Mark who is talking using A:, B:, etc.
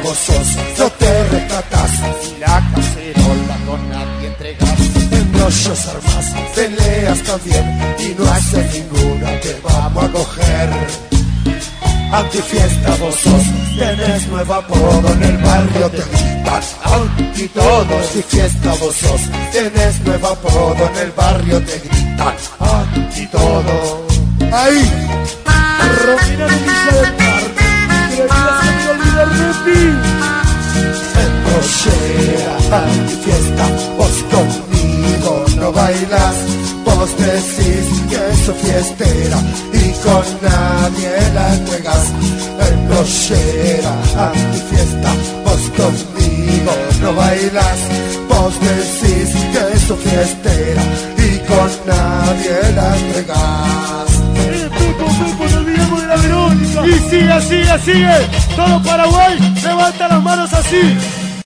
A: Vos sos, no te retratas
B: Si la cacerola con nadie entregas.
A: Embrollos armas, peleas también. Y no hace ninguna que vamos a coger. Antifiesta vos sos, tenés nuevo apodo en el barrio te gritan Anti todo, antifiesta vos sos, tenés nuevo apodo en el barrio te gritan Anti todo. Ahí,
B: Romina de
A: Embrolera, antifiesta, vos conmigo no bailas Vos decís que es fiestera y con nadie la entregas Embrolera, antifiesta, vos conmigo no bailas Vos decís que es fiestera y con nadie la
B: de la Verónica. Y sigue, sigue, sigue. Todo Paraguay, levanta las manos así.